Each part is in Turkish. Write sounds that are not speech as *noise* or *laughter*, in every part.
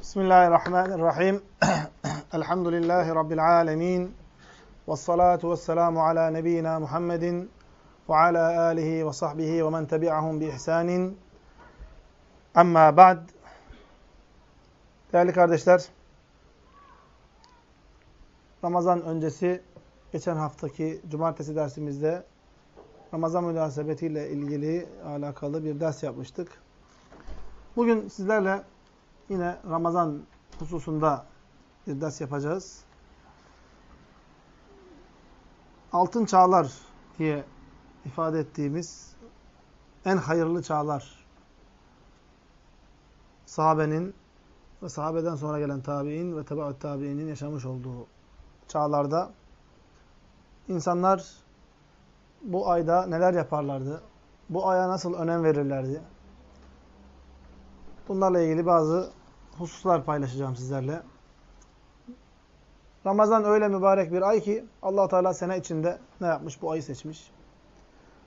Bismillahirrahmanirrahim. *clears throat* Elhamdülillahi Rabbil alemin. Vessalatu vesselamu ala nebiyyina Muhammedin ve ala alihi ve sahbihi ve men tebi'ahum bi ihsanin. Amma ba'd. Değerli kardeşler, Ramazan öncesi geçen haftaki cumartesi dersimizde Ramazan münasebetiyle ilgili alakalı bir ders yapmıştık. Bugün sizlerle yine Ramazan hususunda bir ders yapacağız. Altın çağlar diye ifade ettiğimiz en hayırlı çağlar sahabenin ve sahabeden sonra gelen tabi'in ve tebaut tabi'inin yaşamış olduğu çağlarda insanlar bu ayda neler yaparlardı? Bu aya nasıl önem verirlerdi? Bunlarla ilgili bazı hususlar paylaşacağım sizlerle. Ramazan öyle mübarek bir ay ki allah Teala sene içinde ne yapmış? Bu ayı seçmiş.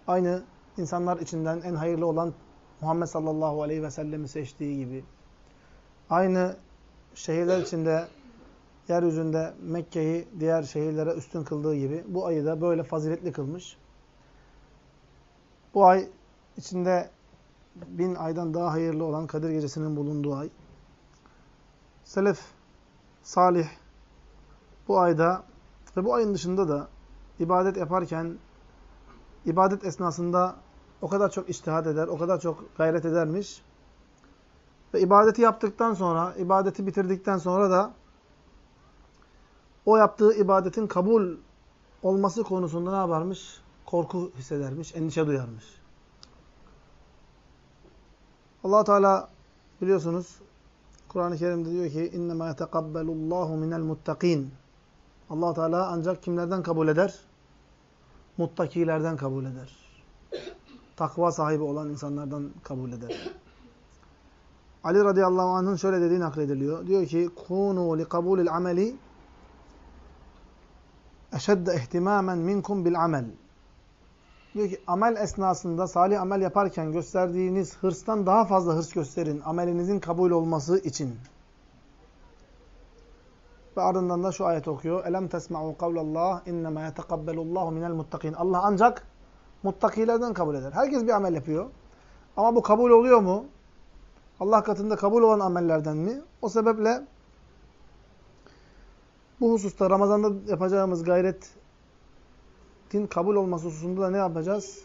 Aynı insanlar içinden en hayırlı olan Muhammed sallallahu aleyhi ve sellemi seçtiği gibi. Aynı şehirler içinde yeryüzünde Mekke'yi diğer şehirlere üstün kıldığı gibi bu ayı da böyle faziletli kılmış. Bu ay içinde bin aydan daha hayırlı olan Kadir Gecesi'nin bulunduğu ay. Selef, salih bu ayda ve bu ayın dışında da ibadet yaparken ibadet esnasında o kadar çok iştihad eder, o kadar çok gayret edermiş. Ve ibadeti yaptıktan sonra, ibadeti bitirdikten sonra da o yaptığı ibadetin kabul olması konusunda ne yaparmış? Korku hissedermiş, endişe duyarmış allah Teala biliyorsunuz Kur'an-ı Kerim'de diyor ki اِنَّمَا يَتَقَبَّلُ اللّٰهُ مِنَ الْمُتَّقِينَ allah Teala ancak kimlerden kabul eder? Muttakilerden kabul eder. Takva sahibi olan insanlardan kabul eder. Ali radıyallahu anh'ın şöyle dediği naklediliyor. Diyor ki كُونُوا لِقَبُولِ الْعَمَلِ eşedde ihtimamen minkum bil amel. Diyor ki amel esnasında salih amel yaparken gösterdiğiniz hırstan daha fazla hırs gösterin. Amelinizin kabul olması için. Ve ardından da şu ayet okuyor. Elem tesma'u kavlallah innema yetekabbalullahu minel muttakin. Allah ancak muttakilerden kabul eder. Herkes bir amel yapıyor. Ama bu kabul oluyor mu? Allah katında kabul olan amellerden mi? O sebeple bu hususta Ramazan'da yapacağımız gayretin kabul olması hususunda da ne yapacağız?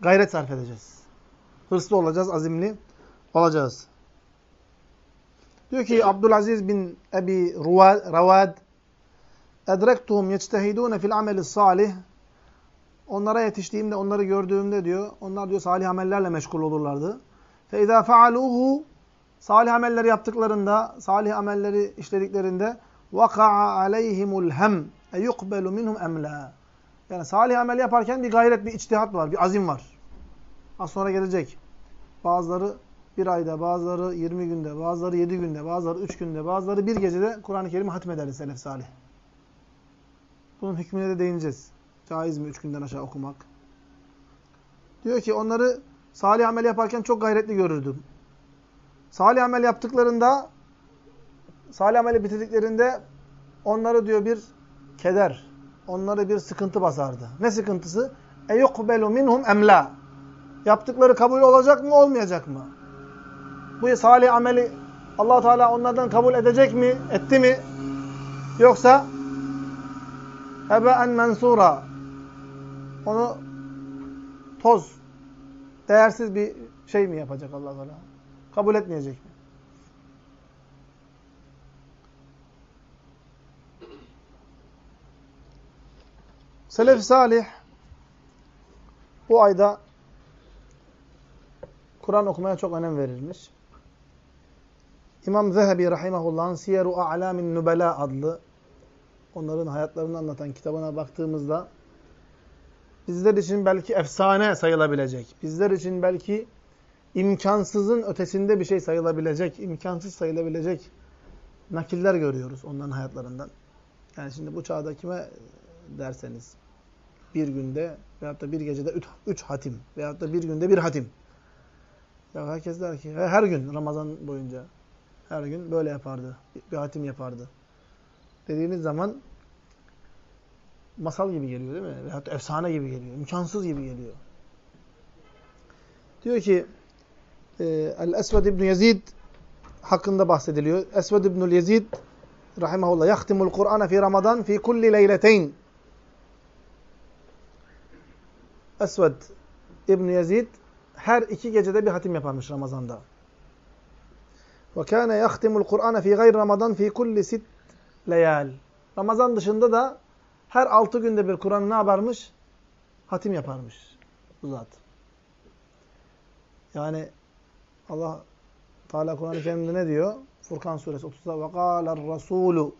Gayret sarf edeceğiz. Hırslı olacağız, azimli olacağız. Diyor ki Abdülaziz bin Ebi Ravad Edrektuhum yectehidûne fil ameli salih Onlara yetiştiğimde, onları gördüğümde diyor, onlar diyor salih amellerle meşgul olurlardı. İzâ fealûhû Salih amelleri yaptıklarında, salih amelleri işlediklerinde aleyhimul hem e yukbelu minhum emla. Yani salih amel yaparken bir gayret, bir içtihat var, bir azim var. Az sonra gelecek. Bazıları bir ayda, bazıları 20 günde, bazıları 7 günde, bazıları 3 günde, bazıları bir gecede Kur'an-ı Kerim'i hatmederdi selef salih. Bunun hükmüne de değineceğiz. Caiz mi 3 günden aşağı okumak? Diyor ki onları salih amel yaparken çok gayretli görürdüm. Salih amel yaptıklarında salih ameli bitirdiklerinde onları diyor bir keder, onları bir sıkıntı basardı. Ne sıkıntısı? E yukbelu minhum emla. Yaptıkları kabul olacak mı, olmayacak mı? Bu salih ameli allah Teala onlardan kabul edecek mi, etti mi? Yoksa hebeen mensura onu toz, değersiz bir şey mi yapacak allah Teala? Kabul etmeyecek mi? Selef salih bu ayda Kur'an okumaya çok önem verilmiş. İmam Zehebi rahimahullah'ın Siyeru A'lamin Nubela adlı onların hayatlarını anlatan kitabına baktığımızda bizler için belki efsane sayılabilecek, bizler için belki imkansızın ötesinde bir şey sayılabilecek, imkansız sayılabilecek nakiller görüyoruz onların hayatlarından. Yani şimdi bu çağda kime derseniz bir günde veyahut da bir gecede üç, üç hatim veyahut da bir günde bir hatim. Ya herkes der ki her gün Ramazan boyunca Her gün böyle yapardı. Bir hatim yapardı. Dediğiniz zaman masal gibi geliyor değil mi? Veyahut efsane gibi geliyor. İmkansız gibi geliyor. Diyor ki e, El-Esved İbni Yazid hakkında bahsediliyor. Esved İbnül Yazid rahimahullah yahtimul Kur'an'a fi Ramazan fi kulli leyleteyn. Esved İbni Yazid her iki gecede bir hatim yaparmış Ramazan'da. Ve kâne yahtimul Kur'an'a fi gayr Ramazan fi kulli sit leyal. Ramazan dışında da her altı günde bir Kur'an'ı ne yaparmış? Hatim yaparmış bu zat. Yani Allah Teala Kur'an-ı Kerim'de ne diyor? Furkan suresi 30'da ve kâler rasûlü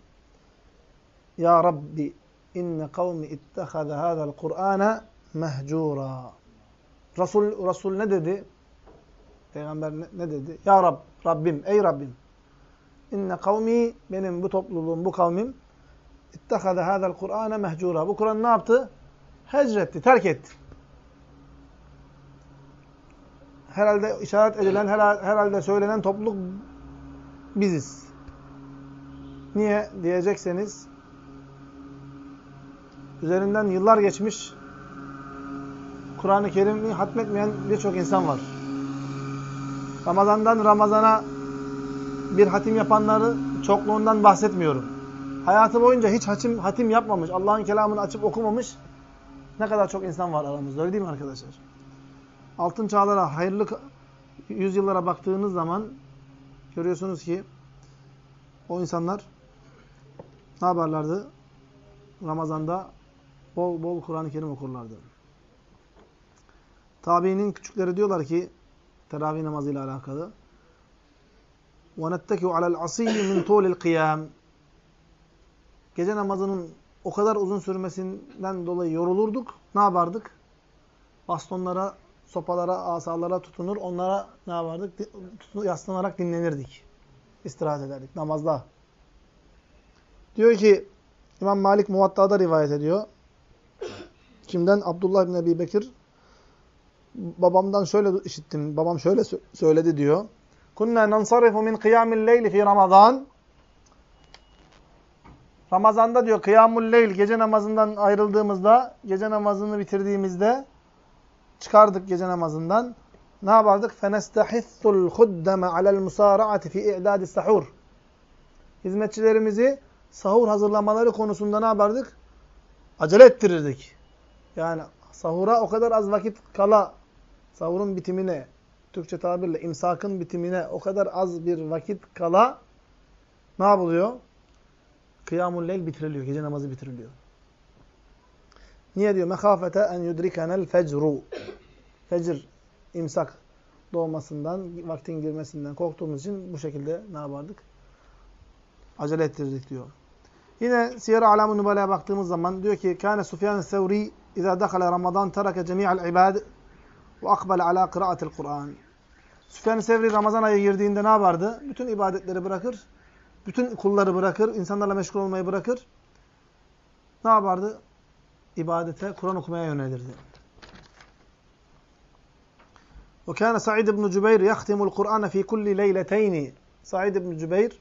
ya Rabbi inne kavmi ittehâze hâzel Kur'âne mehcûrâ. Resul, Resul ne dedi? Peygamber ne, ne dedi? Ya Rab, Rabbim, ey Rabbim. İnne kavmi, benim bu topluluğum, bu kavmim ittehâze hâzel Kur'âne mehcûrâ. Bu Kur'an ne yaptı? Hecretti, terk etti. Herhalde işaret edilen, herhalde söylenen topluluk biziz. Niye diyecekseniz üzerinden yıllar geçmiş Kur'an-ı Kerim'i hatmetmeyen birçok insan var. Ramazandan Ramazana bir hatim yapanları çokluğundan bahsetmiyorum. Hayatı boyunca hiç hatim, hatim yapmamış, Allah'ın kelamını açıp okumamış ne kadar çok insan var aramızda. Öyle değil mi arkadaşlar? Altın çağlara, hayırlı yüzyıllara baktığınız zaman görüyorsunuz ki o insanlar ne yaparlardı? Ramazanda bol bol Kur'an-ı Kerim okurlardı. Tabiinin küçükleri diyorlar ki teravih namazıyla alakalı وَنَتَّكِوْ عَلَى الْعَصِيِّ مِنْ طُولِ الْقِيَامِ Gece namazının o kadar uzun sürmesinden dolayı yorulurduk. Ne yapardık? Bastonlara, sopalara, asalara tutunur. Onlara ne yapardık? Yaslanarak dinlenirdik. İstirahat ederdik namazda. Diyor ki İmam Malik Muvatta'da rivayet ediyor. Kimden? Abdullah bin Ebi Bekir babamdan şöyle işittim. Babam şöyle söyledi diyor. Kunna nansarifu min kıyamil leyli fi Ramazan. Ramazanda diyor kıyamul leyl gece namazından ayrıldığımızda, gece namazını bitirdiğimizde çıkardık gece namazından. Ne yapardık? Fenestahithul huddeme alel musara'ati fi i'dadis sahur. Hizmetçilerimizi sahur hazırlamaları konusunda ne yapardık? Acele ettirirdik. Yani sahura o kadar az vakit kala sahurun bitimine, Türkçe tabirle imsakın bitimine o kadar az bir vakit kala ne yapılıyor? Kıyamul leyl bitiriliyor. Gece namazı bitiriliyor. Niye diyor? Mekafete en yudrikenel fecru. Fecr, imsak doğmasından, vaktin girmesinden korktuğumuz için bu şekilde ne yapardık? Acele ettirdik diyor. Yine Siyer-i Alam-ı baktığımız zaman diyor ki Kâne Sufyan-ı Sevri İzâ dekhala Ramazan tereke cemî'al ibâd ve akbel ala kıraatil Kur'an. Süfyan-ı Sevri Ramazan ayı girdiğinde ne yapardı? Bütün ibadetleri bırakır. Bütün kulları bırakır. insanlarla meşgul olmayı bırakır. Ne yapardı? İbadete, Kur'an okumaya yönelirdi. Ve kâne Sa'id ibn Cübeyr yahtimul Kur'an fi kulli leyleteyni. Sa'id ibn Cübeyr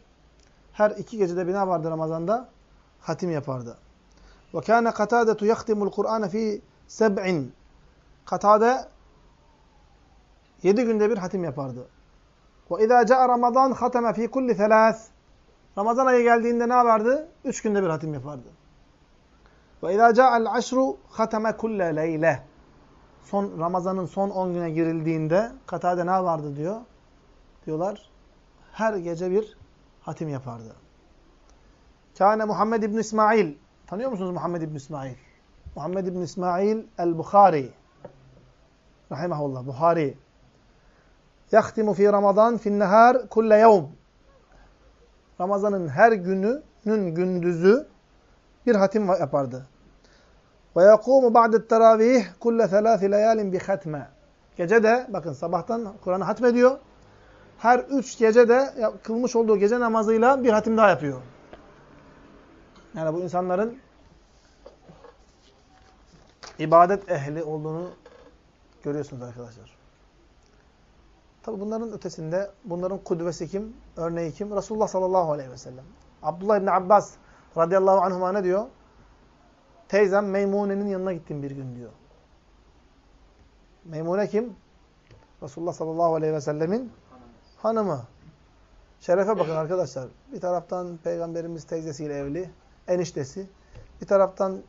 her iki gecede bina vardı Ramazan'da hatim yapardı. Ve kâne Katadetu yahtimul Kur'an fi seb'in. Katade yedi günde bir hatim yapardı. İzâ ca'a Ramazan hateme fî kulli thelâs. Ramazan ayı geldiğinde ne yapardı? Üç günde bir hatim yapardı. İzâ ca'al aşru hateme kulle leyle. Son Ramazan'ın son on güne girildiğinde Katade ne vardı diyor? Diyorlar her gece bir hatim yapardı. Kâne Muhammed İbn İsmail Tanıyor musunuz Muhammed İbn İsmail? Muhammed İbn İsmail el-Bukhari. Rahimahullah. Buhari. Yahtimu fi Ramazan fin nehar kulle yevm. Ramazanın her gününün gündüzü bir hatim yapardı. Ve yakumu ba'de teravih kulle thelâfi leyalin bi hatme. Gece de bakın sabahtan Kur'an'ı hatmediyor. Her üç gece de kılmış olduğu gece namazıyla bir hatim daha yapıyor. Yani bu insanların ibadet ehli olduğunu görüyorsunuz arkadaşlar. Tabi bunların ötesinde bunların kudvesi kim? Örneği kim? Resulullah sallallahu aleyhi ve sellem. Abdullah İbni Abbas radıyallahu anhuma ne diyor? Teyzem Meymune'nin yanına gittim bir gün diyor. Meymune kim? Resulullah sallallahu aleyhi ve sellemin hanımı. Şerefe bakın arkadaşlar. Bir taraftan peygamberimiz teyzesiyle evli, eniştesi. Bir taraftan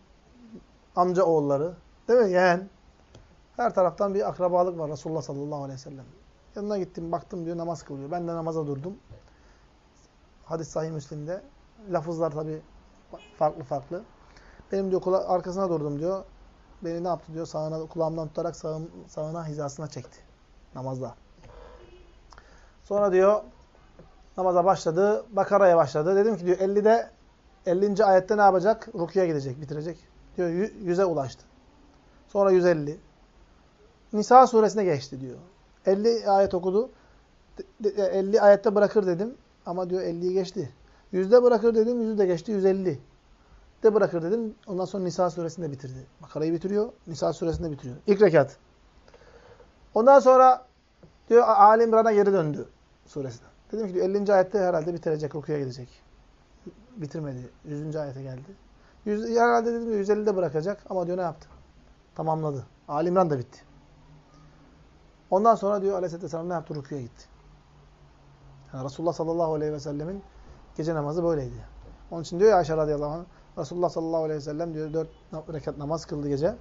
amca oğulları. Değil mi? Yeğen. Her taraftan bir akrabalık var Resulullah sallallahu aleyhi ve sellem. Yanına gittim, baktım diyor namaz kılıyor. Ben de namaza durdum. Hadis sahih Müslim'de. Lafızlar tabi farklı farklı. Benim diyor kula arkasına durdum diyor. Beni ne yaptı diyor? Sağına, kulağımdan tutarak sağım, sağına hizasına çekti. Namazda. Sonra diyor namaza başladı. Bakara'ya başladı. Dedim ki diyor 50'de 50. ayette ne yapacak? Rukiye gidecek, bitirecek. Diyor 100'e ulaştı. Sonra 150. Nisa suresine geçti diyor. 50 ayet okudu. 50 ayette bırakır dedim. Ama diyor 50'yi geçti. Yüzde bırakır dedim. Yüzü de geçti. 150. De bırakır dedim. Ondan sonra Nisa suresini de bitirdi. Bakarayı bitiriyor. Nisa suresini de bitiriyor. İlk rekat. Ondan sonra diyor Ali İmran'a geri döndü suresine. Dedim ki diyor 50. ayette herhalde bitirecek. Rukuya gidecek. Bitirmedi. 100. ayete geldi. 100, herhalde dedim 150'de bırakacak. Ama diyor ne yaptı? Tamamladı. Ali İmran da bitti. Ondan sonra diyor Aleyhisselatü Vesselam ne yaptı? Rüküye gitti. Yani Resulullah sallallahu aleyhi ve sellemin gece namazı böyleydi. Onun için diyor ya Ayşe radıyallahu anh, Resulullah sallallahu aleyhi ve sellem diyor dört rekat namaz kıldı gece.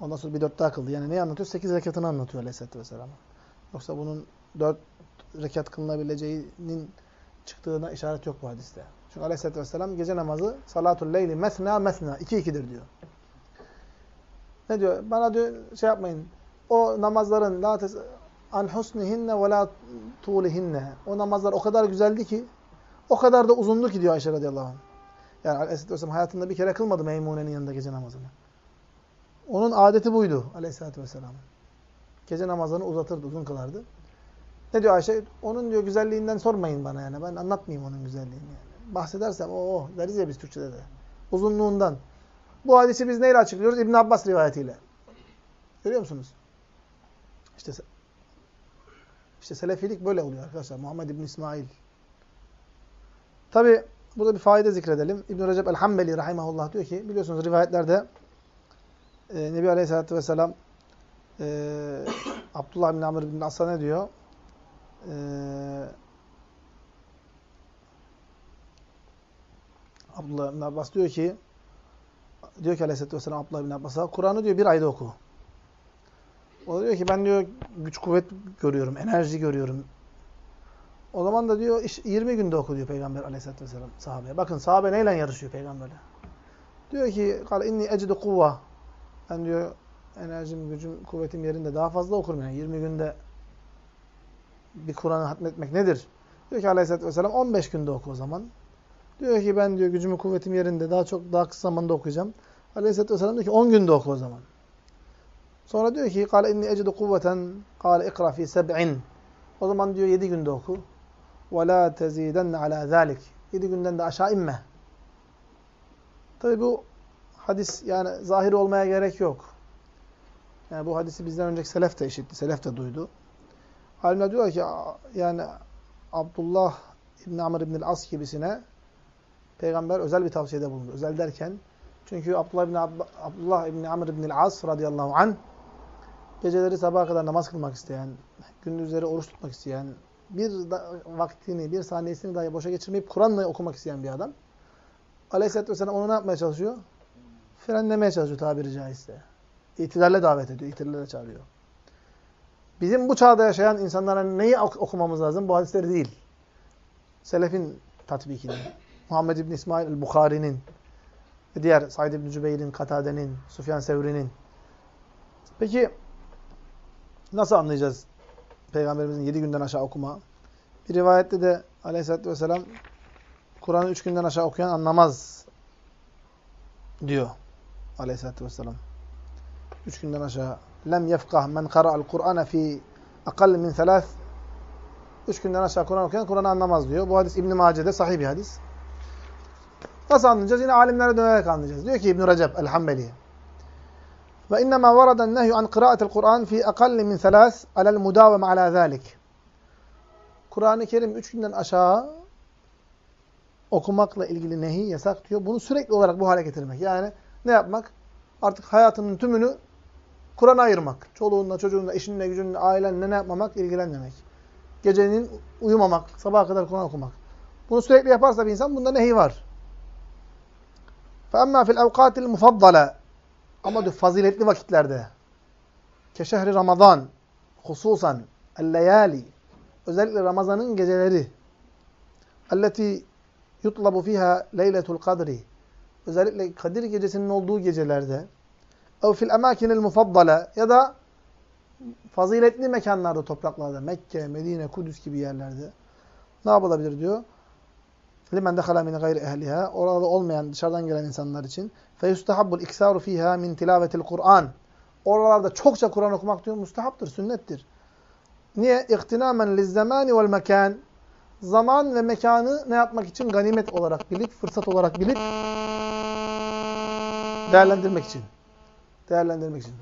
Ondan sonra bir dört daha kıldı. Yani neyi anlatıyor? Sekiz rekatını anlatıyor aleyhisselatü vesselam. Yoksa bunun dört rekat kılınabileceğinin çıktığına işaret yok bu hadiste. Çünkü aleyhisselatü vesselam gece namazı salatul leyli mesna mesna. iki ikidir diyor. Ne diyor? Bana diyor şey yapmayın o namazların la an husnihinne ve la tulihinne. O namazlar o kadar güzeldi ki o kadar da uzundu ki diyor Ayşe radıyallahu anh. Yani Aleyhisselatü Vesselam hayatında bir kere kılmadı Meymune'nin yanında gece namazını. Onun adeti buydu Aleyhisselatü Vesselam. Gece namazını uzatırdı, uzun kılardı. Ne diyor Ayşe? Onun diyor güzelliğinden sormayın bana yani. Ben anlatmayayım onun güzelliğini yani. Bahsedersem o oh, deriz ya biz Türkçe'de de. Uzunluğundan. Bu hadisi biz neyle açıklıyoruz? İbn Abbas rivayetiyle. Görüyor musunuz? İşte işte Selefilik böyle oluyor arkadaşlar. Muhammed İbn İsmail. Tabi burada bir faide zikredelim. İbn Recep el-Hambeli rahimahullah diyor ki biliyorsunuz rivayetlerde e, Nebi Aleyhisselatü Vesselam e, Abdullah bin Amr bin As'a ne diyor? E, Abdullah bin Abbas diyor ki diyor ki Aleyhisselatü Vesselam Abdullah bin Abbas'a Kur'an'ı diyor bir ayda oku. O da diyor ki ben diyor güç kuvvet görüyorum, enerji görüyorum. O zaman da diyor 20 günde oku diyor Peygamber aleyhissalatü vesselam sahabeye. Bakın sahabe neyle yarışıyor peygamberle? Diyor ki kal inni ecidu kuvva. Ben diyor enerjim, gücüm, kuvvetim yerinde daha fazla okurum yani 20 günde bir Kur'an'ı hatmetmek nedir? Diyor ki aleyhissalatü vesselam 15 günde oku o zaman. Diyor ki ben diyor gücümü kuvvetim yerinde daha çok daha kısa zamanda okuyacağım. Aleyhissalatü vesselam diyor ki 10 günde oku o zaman. Sonra diyor ki قال inni ecidu kuvveten قال ikra fi seb'in. O zaman diyor yedi günde oku. Ve la tezidenne ala zalik. Yedi günden de aşağı inme. Tabi bu hadis yani zahir olmaya gerek yok. Yani bu hadisi bizden önceki selef de işitti. Selef de duydu. Alimler diyor ki yani Abdullah İbn Amr İbn As gibisine peygamber özel bir tavsiyede bulundu. Özel derken çünkü Abdullah İbn Abdullah İbn Amr İbn As radıyallahu anh geceleri sabaha kadar namaz kılmak isteyen, gündüzleri oruç tutmak isteyen, bir vaktini, bir saniyesini dahi boşa geçirmeyip Kur'an'la okumak isteyen bir adam. Aleyhisselatü Vesselam onu ne yapmaya çalışıyor? Frenlemeye çalışıyor tabiri caizse. İtidarla davet ediyor, itidarla çağırıyor. Bizim bu çağda yaşayan insanlara neyi okumamız lazım? Bu hadisleri değil. Selefin tatbikini. Muhammed İbn İsmail el-Bukhari'nin ve diğer Said İbn Cübeyr'in, Katade'nin, Sufyan Sevri'nin. Peki Nasıl anlayacağız Peygamberimizin yedi günden aşağı okuma? Bir rivayette de aleyhissalatü vesselam Kur'an'ı üç günden aşağı okuyan anlamaz diyor aleyhissalatü vesselam. Üç günden aşağı. Lem yefkah men kara'al Kur'ane fi akal min thalath. Üç günden aşağı Kur'an okuyan Kur'an'ı anlamaz diyor. Bu hadis İbn-i Mace'de sahih bir hadis. Nasıl anlayacağız? Yine alimlere dönerek anlayacağız. Diyor ki İbn-i Recep el-Hambeli. Ve innema varaden nehyu an kıraatil Kur'an fi akalli min selas alel mudavem ala zalik. Kur'an-ı Kerim üç günden aşağı okumakla ilgili nehi yasak diyor. Bunu sürekli olarak bu hale getirmek. Yani ne yapmak? Artık hayatının tümünü Kur'an'a ayırmak. Çoluğunla, çocuğunla, eşinle, gücünle, ailenle ne yapmamak? İlgilenmemek. Gecenin uyumamak, sabaha kadar Kur'an okumak. Bunu sürekli yaparsa bir insan bunda nehi var. فَاَمَّا فِي الْاَوْقَاتِ الْمُفَضَّلَ ama diyor faziletli vakitlerde. Keşehri Ramazan. Hususan. El-leyali. Özellikle Ramazan'ın geceleri. Alleti yutlabu fiha leyletul kadri. Özellikle Kadir gecesinin olduğu gecelerde. Ev fil emakinil mufaddale. Ya da faziletli mekanlarda, topraklarda. Mekke, Medine, Kudüs gibi yerlerde. Ne yapılabilir diyor? Limen dehala min gayri ehliha. Orada olmayan, dışarıdan gelen insanlar için. Feyustahabbul iksaru fiha min tilavetil Kur'an. Oralarda çokça Kur'an okumak diyor mustahaptır, sünnettir. Niye? İhtinamen lizzemani vel mekan. Zaman ve mekanı ne yapmak için? Ganimet olarak bilip, fırsat olarak bilip değerlendirmek için. Değerlendirmek için.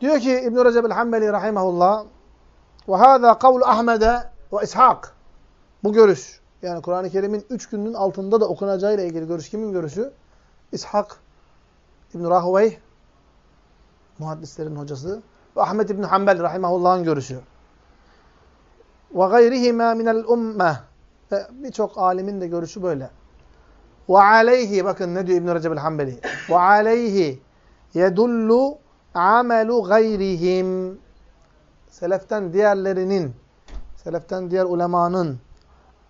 Diyor ki İbn-i Recep el-Hambeli rahimahullah ve hâzâ kavlu Ahmed'e ve İshak. Bu görüş. Yani Kur'an-ı Kerim'in üç günün altında da okunacağıyla ilgili görüş kimin görüşü? İshak İbn Rahuveyh muhaddislerin hocası ve Ahmed İbn Hanbel rahimahullah'ın görüşü. Ve gayrihima minel ummeh ve birçok alimin de görüşü böyle. Ve aleyhi bakın ne diyor İbn Recep el-Hanbeli. Ve aleyhi yedullu amelu gayrihim seleften diğerlerinin seleften diğer ulemanın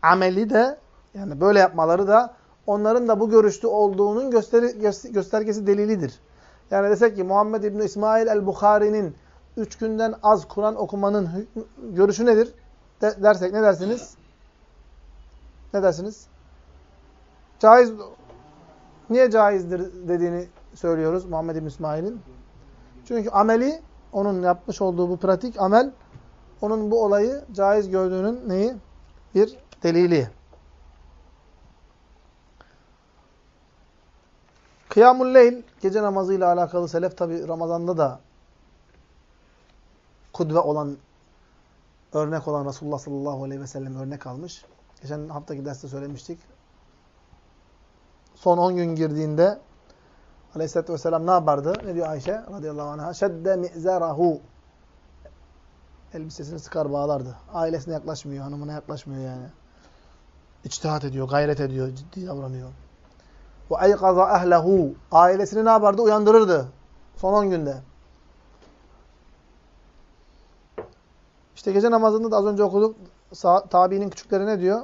ameli de yani böyle yapmaları da onların da bu görüşte olduğunun gösteri, göstergesi delilidir. Yani desek ki Muhammed İbni İsmail el-Bukhari'nin üç günden az Kur'an okumanın görüşü nedir? De, dersek ne dersiniz? Ne dersiniz? Caiz, niye caizdir dediğini söylüyoruz Muhammed İbni İsmail'in. Çünkü ameli, onun yapmış olduğu bu pratik amel, onun bu olayı caiz gördüğünün neyi? Bir delili. Kıyamul Leyl, gece namazıyla alakalı selef tabi Ramazan'da da kudve olan, örnek olan Resulullah sallallahu aleyhi ve sellem örnek almış. Geçen haftaki derste söylemiştik. Son 10 gün girdiğinde Aleyhisselatü Vesselam ne yapardı? Ne diyor Ayşe radıyallahu anh'a? Şedde mi'zerahu. Elbisesini sıkar bağlardı. Ailesine yaklaşmıyor, hanımına yaklaşmıyor yani. İçtihat ediyor, gayret ediyor, ciddi davranıyor. Ve eykaza ehlehu. Ailesini ne yapardı? Uyandırırdı. Son 10 günde. İşte gece namazında da az önce okuduk. Tabiinin küçükleri ne diyor?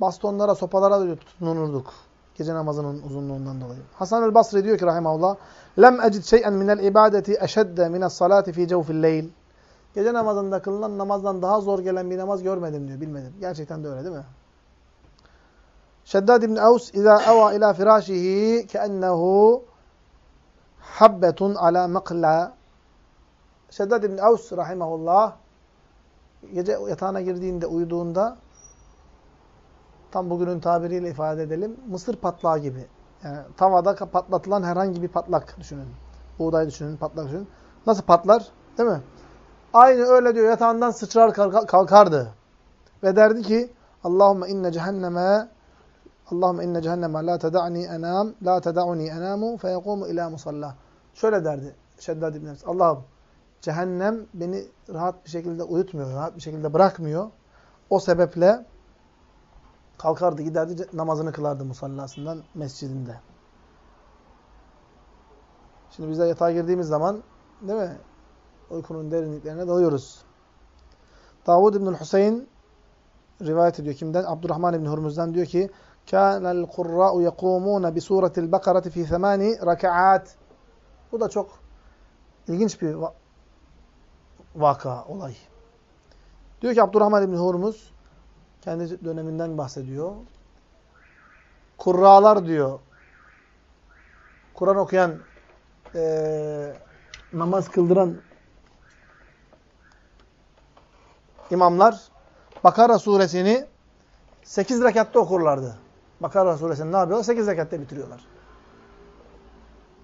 Bastonlara, sopalara diyor tutunurduk. Gece namazının uzunluğundan dolayı. Hasan el Basri diyor ki rahimahullah, "Lem ecid şey'en minel ibadeti eşedde mine's salati fi cevfil leyl." Gece namazında kılınan namazdan daha zor gelen bir namaz görmedim diyor, bilmedim. Gerçekten de öyle değil mi? Şeddad ibn Aus iza ava ila firashihi keennehu habbetun ala maqla. Şeddad ibn Aus rahimahullah gece yatağına girdiğinde uyuduğunda tam bugünün tabiriyle ifade edelim. Mısır patlağı gibi. Yani tavada patlatılan herhangi bir patlak düşünün. Buğday düşünün, patlak düşünün. Nasıl patlar? Değil mi? Aynı öyle diyor. Yatağından sıçrar kalkardı. Ve derdi ki Allahümme inne cehenneme Allahümme inne cehenneme la teda'ni enam la teda'uni enamu feyekumu ila musalla. Şöyle derdi Şeddad İbn Allah'ım cehennem beni rahat bir şekilde uyutmuyor, rahat bir şekilde bırakmıyor. O sebeple Kalkardı giderdi namazını kılardı musallasından mescidinde. Şimdi biz de yatağa girdiğimiz zaman değil mi? Uykunun derinliklerine dalıyoruz. Davud İbnül Hüseyin rivayet ediyor. Kimden? Abdurrahman İbni Hurmuz'dan diyor ki كَانَ الْقُرَّاءُ يَقُومُونَ بِسُورَةِ الْبَقَرَةِ فِي ثَمَانِ رَكَعَاتٍ Bu da çok ilginç bir vaka, olay. Diyor ki Abdurrahman İbni Hurmuz kendi döneminden bahsediyor. Kurralar diyor. Kur'an okuyan, e, namaz kıldıran imamlar Bakara suresini 8 rekatta okurlardı. Bakara suresini ne yapıyorlar? 8 rekatta bitiriyorlar.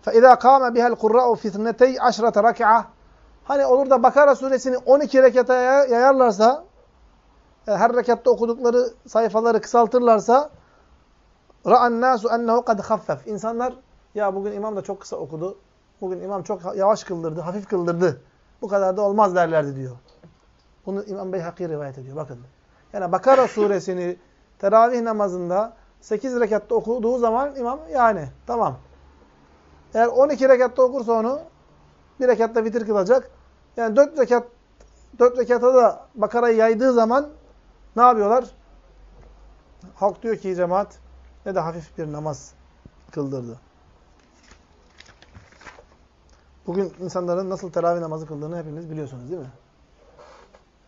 فَاِذَا قَامَ بِهَا الْقُرَّاءُ فِي اثْنَتَيْ عَشْرَةَ رَكْعَةً Hani olur da Bakara suresini 12 rekata yayarlarsa, e, e, her rekatta okudukları sayfaları kısaltırlarsa ra'an nasu ennehu kad haffef. İnsanlar ya bugün imam da çok kısa okudu. Bugün imam çok yavaş kıldırdı, hafif kıldırdı. Bu kadar da olmaz derlerdi diyor. Bunu İmam Beyhaki rivayet ediyor. Bakın. Yani Bakara *laughs* suresini teravih namazında 8 rekatta okuduğu zaman imam yani tamam. Eğer 12 rekatta okursa onu bir rekatta vitir kılacak. Yani 4 rekat 4 rekata da Bakara'yı yaydığı zaman ne yapıyorlar? Halk diyor ki cemaat ne de hafif bir namaz kıldırdı. Bugün insanların nasıl teravih namazı kıldığını hepiniz biliyorsunuz değil mi?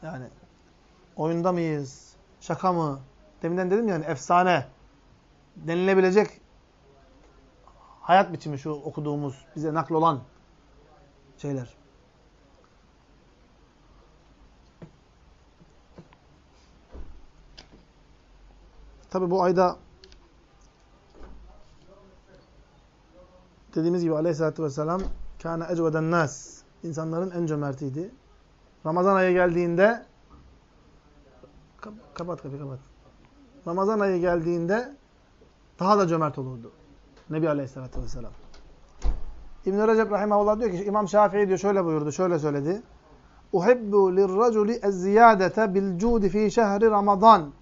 Yani oyunda mıyız? Şaka mı? Deminden dedim yani efsane denilebilecek hayat biçimi şu okuduğumuz, bize nakl olan şeyler. Tabi bu ayda dediğimiz gibi aleyhissalatü vesselam kâne ecveden nas insanların en cömertiydi. Ramazan ayı geldiğinde kapat kapıyı kapat. Ramazan ayı geldiğinde daha da cömert olurdu. Nebi Aleyhisselatü Vesselam. İbn-i Recep Rahimahullah diyor ki İmam Şafii diyor şöyle buyurdu, şöyle söyledi. Lirraculi ez-ziyadete bil cudi fi şehri Ramazan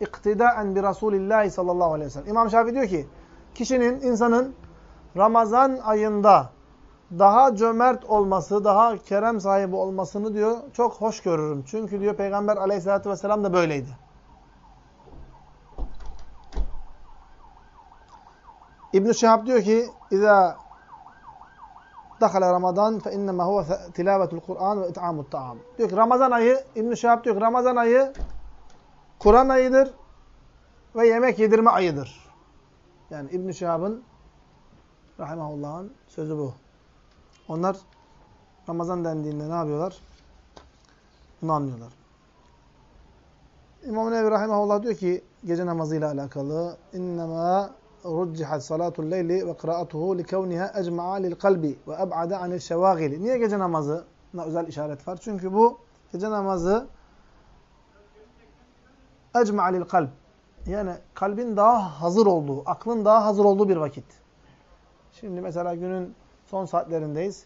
iktidaen bi Rasulillahi sallallahu aleyhi ve sellem. İmam Şafii diyor ki kişinin, insanın Ramazan ayında daha cömert olması, daha kerem sahibi olmasını diyor çok hoş görürüm. Çünkü diyor Peygamber aleyhissalatü vesselam da böyleydi. İbn-i Şihab diyor ki اِذَا دَخَلَ رَمَضَانْ فَاِنَّمَا هُوَ تِلَاوَةُ الْقُرْآنِ وَاِتْعَامُ الطَّعَامِ Diyor ki Ramazan ayı, İbn-i Şihab diyor ki Ramazan ayı Kur'an ayıdır ve yemek yedirme ayıdır. Yani İbn-i Şihab'ın rahimahullah'ın sözü bu. Onlar Ramazan dendiğinde ne yapıyorlar? Bunu anlıyorlar. İmam Nevi Rahimahullah diyor ki gece namazıyla alakalı ve kıraatuhu li kevniha ecma'a lil kalbi ve eb'ade anil şevagili. Niye gece namazı? özel işaret var. Çünkü bu gece namazı ecma'a lil kalb. Yani kalbin daha hazır olduğu, aklın daha hazır olduğu bir vakit. Şimdi mesela günün son saatlerindeyiz.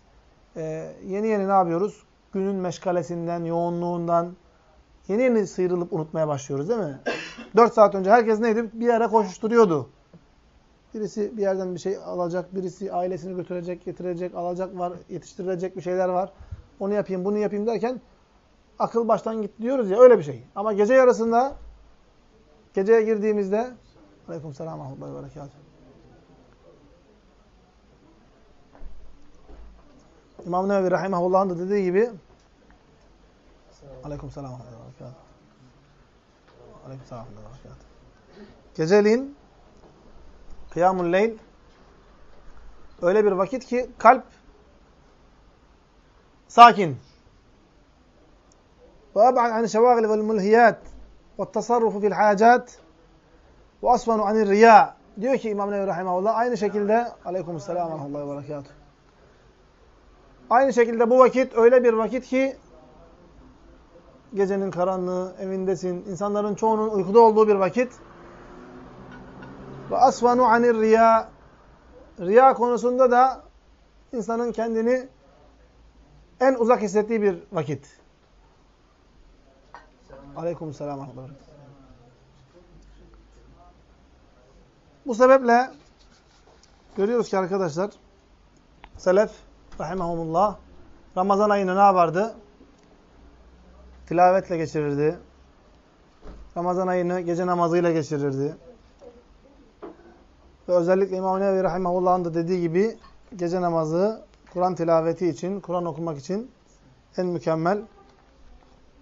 Ee, yeni yeni ne yapıyoruz? Günün meşgalesinden, yoğunluğundan yeni yeni sıyrılıp unutmaya başlıyoruz değil mi? *coughs* Dört saat önce herkes neydi? Bir yere koşuşturuyordu. Birisi bir yerden bir şey alacak, birisi ailesini götürecek, getirecek, alacak var, yetiştirilecek bir şeyler var. Onu yapayım, bunu yapayım derken akıl baştan gitti diyoruz ya öyle bir şey. Ama gece yarısında geceye girdiğimizde Aleyküm selam ve berekatuhu. İmam Nevevi Rahimahullah'ın da dediği gibi Aleyküm selam ve Aleyküm selam ve Geceliğin Kıyamul Leyl öyle bir vakit ki kalp sakin. Ve ab'an an şevâgil vel mulhiyat fil hacat ve asfanu anir riya. Diyor ki İmam Nevevi Rahimahullah aynı şekilde Aleyküm selam ve rahmetullahi ve. Aynı şekilde bu vakit öyle bir vakit ki gecenin karanlığı, evindesin, insanların çoğunun uykuda olduğu bir vakit. Ve asvanu anir riya. Riya konusunda da insanın kendini en uzak hissettiği bir vakit. Aleyküm selam. Bu sebeple görüyoruz ki arkadaşlar selef rahimahumullah Ramazan ayını ne yapardı? Tilavetle geçirirdi. Ramazan ayını gece namazıyla geçirirdi. Ve özellikle İmam Nevi Rahimahullah'ın da dediği gibi gece namazı Kur'an tilaveti için, Kur'an okumak için en mükemmel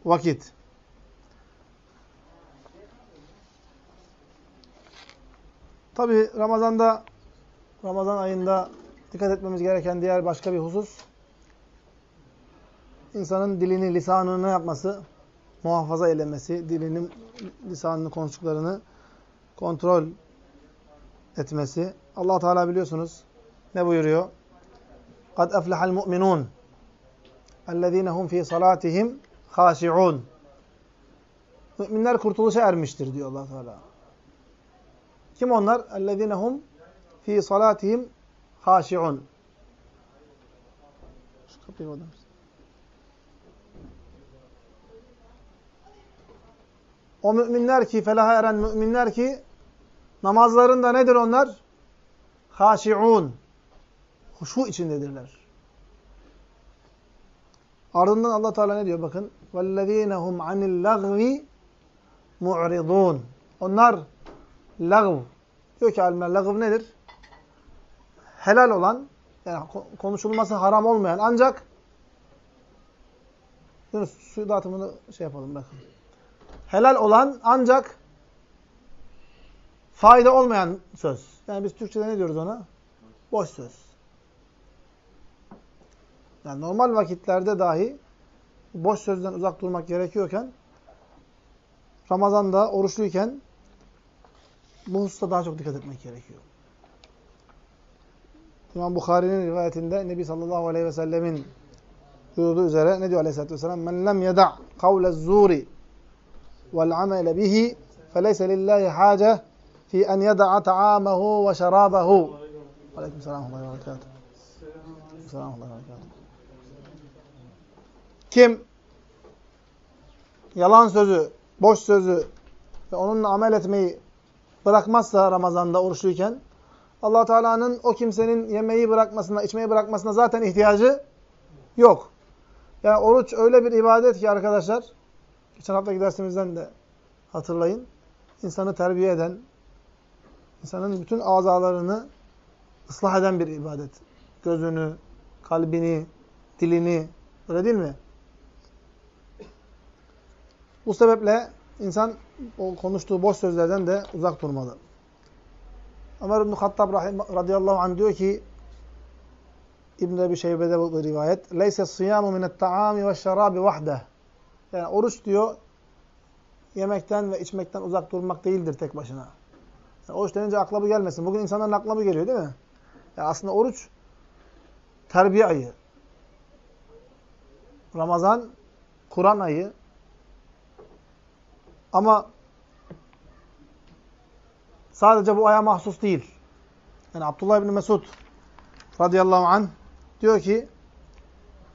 vakit. Tabi Ramazan'da, Ramazan ayında dikkat etmemiz gereken diğer başka bir husus, insanın dilini, lisanını yapması? muhafaza eylemesi, dilinin, lisanını, konuştuklarını kontrol etmesi. allah Teala biliyorsunuz ne buyuruyor? قَدْ أَفْلَحَ الْمُؤْمِنُونَ اَلَّذ۪ينَ هُمْ ف۪ي صَلَاتِهِمْ خَاشِعُونَ Müminler kurtuluşa ermiştir diyor allah Teala. Kim onlar? اَلَّذ۪ينَ هُمْ ف۪ي صَلَاتِهِمْ خَاشِعُونَ Şu kapıyı odam. O müminler ki, felaha eren müminler ki, namazlarında nedir onlar? Haşi'un. Huşu içindedirler. Ardından Allah Teala ne diyor? Bakın. وَالَّذ۪ينَ هُمْ عَنِ اللَّغْوِ مُعْرِضُونَ Onlar lagv. Diyor ki alimler lagv nedir? Helal olan, yani konuşulması haram olmayan ancak Yunus su dağıtımını şey yapalım bakın. Helal olan ancak fayda olmayan söz. Yani biz Türkçe'de ne diyoruz ona? Boş söz. Yani normal vakitlerde dahi boş sözden uzak durmak gerekiyorken Ramazan'da oruçluyken bu hususta daha çok dikkat etmek gerekiyor. İmam Bukhari'nin rivayetinde Nebi sallallahu aleyhi ve sellemin buyurduğu üzere ne diyor aleyhissalatü vesselam? Men lem yeda' kavle zuri vel amele bihi feleyse lillahi hace fi en yeda'a ta'amahu ve şerabahu. Aleyküm selam ve berekatuhu. Selam ve berekatuhu. Kim yalan sözü, boş sözü ve onunla amel etmeyi bırakmazsa Ramazan'da oruçluyken allah Teala'nın o kimsenin yemeği bırakmasına, içmeyi bırakmasına zaten ihtiyacı yok. Yani oruç öyle bir ibadet ki arkadaşlar, geçen haftaki dersimizden de hatırlayın, insanı terbiye eden, insanın bütün azalarını ıslah eden bir ibadet. Gözünü, kalbini, dilini, öyle değil mi? Bu sebeple İnsan o konuştuğu boş sözlerden de uzak durmalı. Ömer İbn-i Hattab radıyallahu anh diyor ki İbn-i Ebi Şeybe'de bu rivayet Leyse siyamu minet ta'ami ve şerabi vahde Yani oruç diyor yemekten ve içmekten uzak durmak değildir tek başına. Yani oruç denince akla bu gelmesin. Bugün insanların akla bu geliyor değil mi? Yani aslında oruç terbiye ayı. Ramazan Kur'an ayı. Ama sadece bu aya mahsus değil. Yani Abdullah ibn Mesud radıyallahu anh diyor ki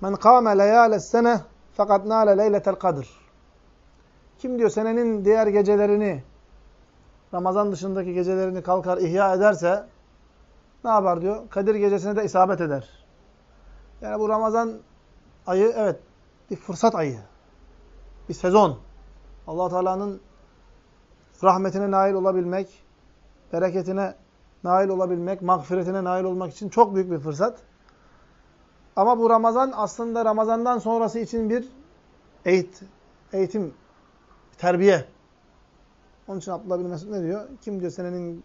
Men kâme leyâles sene fakat nâle leyletel kadr. Kim diyor senenin diğer gecelerini Ramazan dışındaki gecelerini kalkar ihya ederse ne yapar diyor? Kadir gecesine de isabet eder. Yani bu Ramazan ayı evet bir fırsat ayı. Bir sezon. Allah Teala'nın rahmetine nail olabilmek, bereketine nail olabilmek, mağfiretine nail olmak için çok büyük bir fırsat. Ama bu Ramazan aslında Ramazan'dan sonrası için bir eğit, eğitim, terbiye. Onun için Abdullah bin Mesud ne diyor? Kim diyor senenin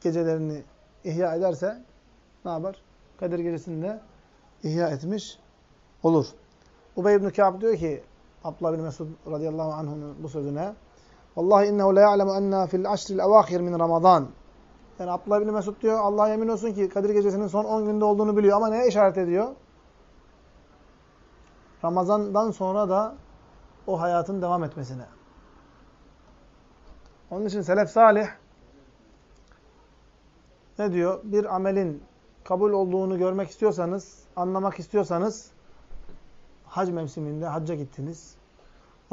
gecelerini ihya ederse ne yapar? Kadir gecesinde ihya etmiş olur. Ubey ibn Ka'b diyor ki Abdullah bin Mesud radıyallahu anh'ın bu sözüne Vallahi innehu la ya'lemu enna fil aşril evâhir min Ramazan. Yani Abdullah bin Mesud diyor Allah yemin olsun ki Kadir gecesinin son 10 günde olduğunu biliyor ama neye işaret ediyor? Ramazan'dan sonra da o hayatın devam etmesine. Onun için selef salih ne diyor? Bir amelin kabul olduğunu görmek istiyorsanız, anlamak istiyorsanız hac mevsiminde hacca gittiniz.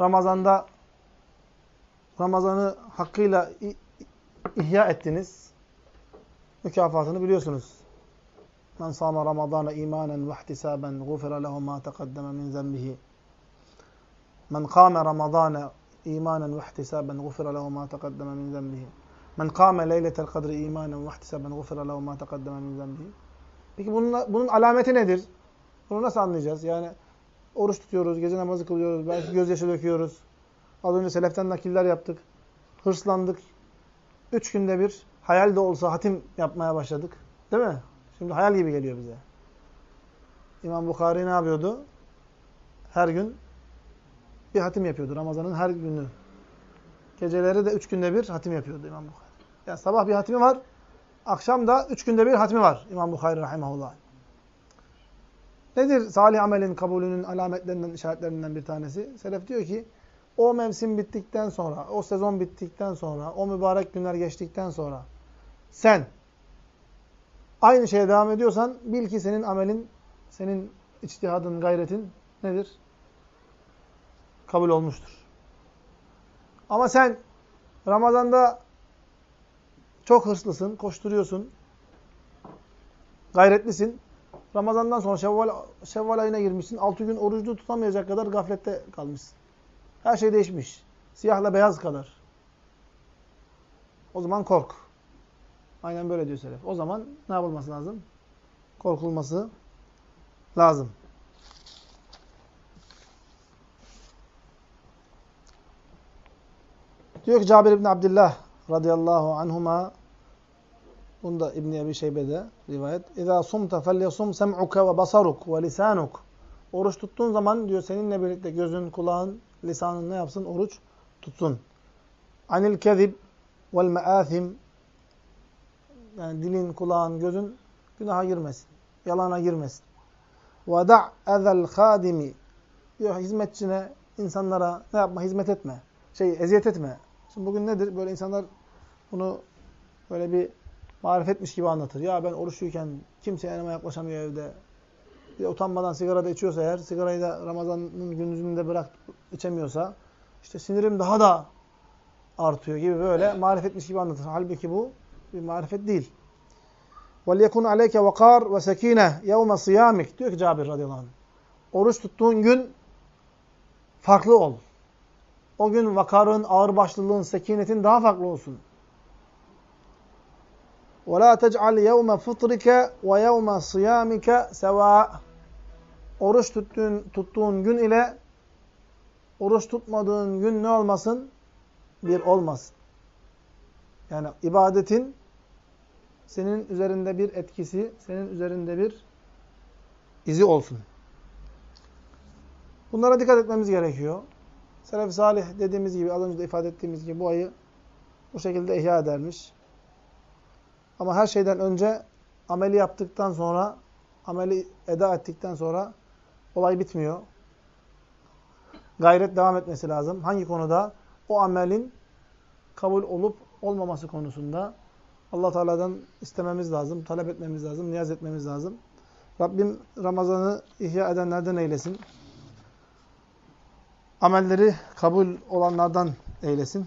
Ramazanda Ramazan'ı hakkıyla ihya ettiniz. Mükafatını biliyorsunuz. Men sama Ramazana imanen ve ihtisaben gufira lehu ma taqaddama min zenbihi. Men kâme Ramazana imanen ve ihtisaben gufira lehu ma taqaddama min zenbihi. Men kâme leyletel kadri imanen ve ihtisaben gufira lehu ma taqaddama min zenbihi. Peki bunun, bunun alameti nedir? Bunu nasıl anlayacağız? Yani oruç tutuyoruz, gece namazı kılıyoruz, belki gözyaşı döküyoruz. Az önce seleften nakiller yaptık. Hırslandık. Üç günde bir hayal de olsa hatim yapmaya başladık. Değil mi? Şimdi hayal gibi geliyor bize. İmam Bukhari ne yapıyordu? Her gün bir hatim yapıyordu Ramazan'ın her günü. Geceleri de üç günde bir hatim yapıyordu İmam Bukhari. Yani sabah bir hatimi var, akşam da üç günde bir hatimi var İmam Bukhari rahimahullah. Nedir salih amelin kabulünün alametlerinden, işaretlerinden bir tanesi? Selef diyor ki, o mevsim bittikten sonra, o sezon bittikten sonra, o mübarek günler geçtikten sonra sen aynı şeye devam ediyorsan bil ki senin amelin, senin içtihadın, gayretin nedir? Kabul olmuştur. Ama sen Ramazan'da çok hırslısın, koşturuyorsun, gayretlisin. Ramazan'dan sonra Şevval, Şevval ayına girmişsin. 6 gün orucu tutamayacak kadar gaflette kalmışsın. Her şey değişmiş. Siyahla beyaz kadar. O zaman kork. Aynen böyle diyor Selef. O zaman ne yapılması lazım? Korkulması lazım. Diyor ki Cabir İbni Abdullah radıyallahu anhuma bunda İbni Ebi Şeybe'de rivayet. Felyasum sem'uke ve basaruk ve lisanuk. Oruç tuttuğun zaman diyor seninle birlikte gözün, kulağın, lisanın ne yapsın? Oruç tutsun. Anil kezib vel yani dilin, kulağın, gözün günaha girmesin. Yalana girmesin. Ve da' ezel khadimi diyor hizmetçine, insanlara ne yapma? Hizmet etme. Şey, eziyet etme. Şimdi bugün nedir? Böyle insanlar bunu böyle bir marifetmiş gibi anlatır. Ya ben oruçluyken kimse yanıma yaklaşamıyor evde. Bir utanmadan sigara da içiyorsa eğer, sigarayı da Ramazan'ın gündüzünde bırak içemiyorsa, işte sinirim daha da artıyor gibi böyle marifetmiş gibi anlatır. Halbuki bu bir marifet değil. وَلْيَكُنْ عَلَيْكَ وَقَارْ وَسَك۪ينَ يَوْمَ صِيَامِكَ Diyor ki Cabir radıyallahu anh. Oruç tuttuğun gün farklı ol. O gün vakarın, ağırbaşlılığın, sekinetin daha farklı olsun. وَلَا تَجْعَلْ يَوْمَ فُطْرِكَ وَيَوْمَ صِيَامِكَ سَوَاء Oruç tuttuğun, tuttuğun gün ile oruç tutmadığın gün ne olmasın? Bir olmasın. Yani ibadetin senin üzerinde bir etkisi, senin üzerinde bir izi olsun. Bunlara dikkat etmemiz gerekiyor. Selef-i Salih dediğimiz gibi, az önce de ifade ettiğimiz gibi bu ayı bu şekilde ihya edermiş. Ama her şeyden önce ameli yaptıktan sonra, ameli eda ettikten sonra olay bitmiyor. Gayret devam etmesi lazım. Hangi konuda? O amelin kabul olup olmaması konusunda allah Teala'dan istememiz lazım, talep etmemiz lazım, niyaz etmemiz lazım. Rabbim Ramazan'ı ihya edenlerden eylesin. Amelleri kabul olanlardan eylesin.